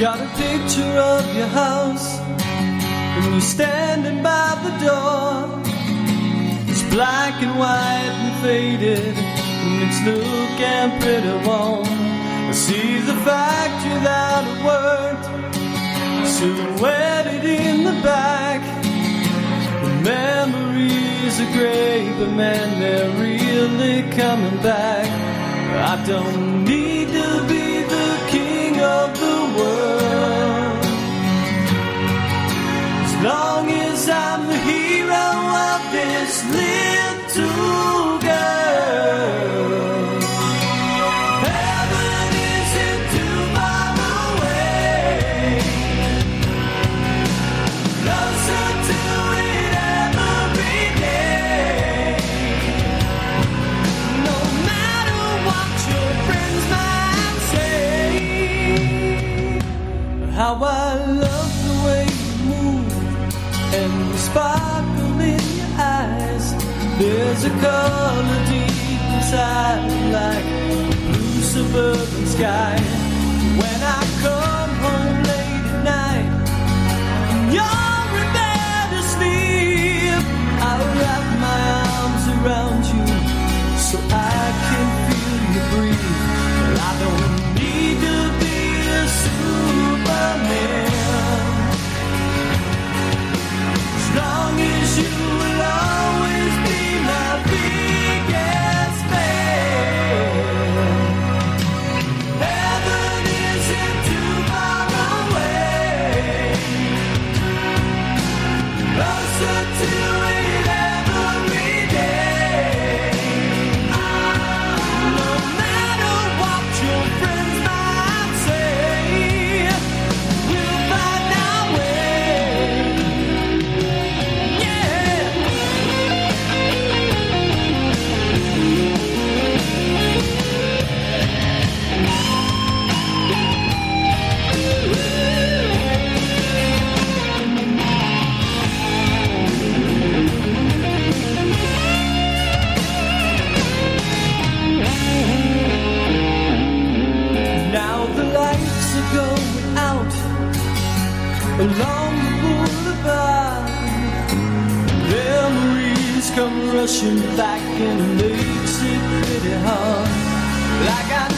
Got a picture of your house, and you're standing by the door. It's black and white and faded, and it's looking pretty warm. I see the factory that it worked, silhouetted in the back. The memories are great, but man, they're really coming back. I don't need to be of the world. How I love the way you move and the sparkle in your eyes. There's a color deep inside, like a blue suburban sky. When I along the boulevard. Memories come rushing back and it makes it pretty hard. Like I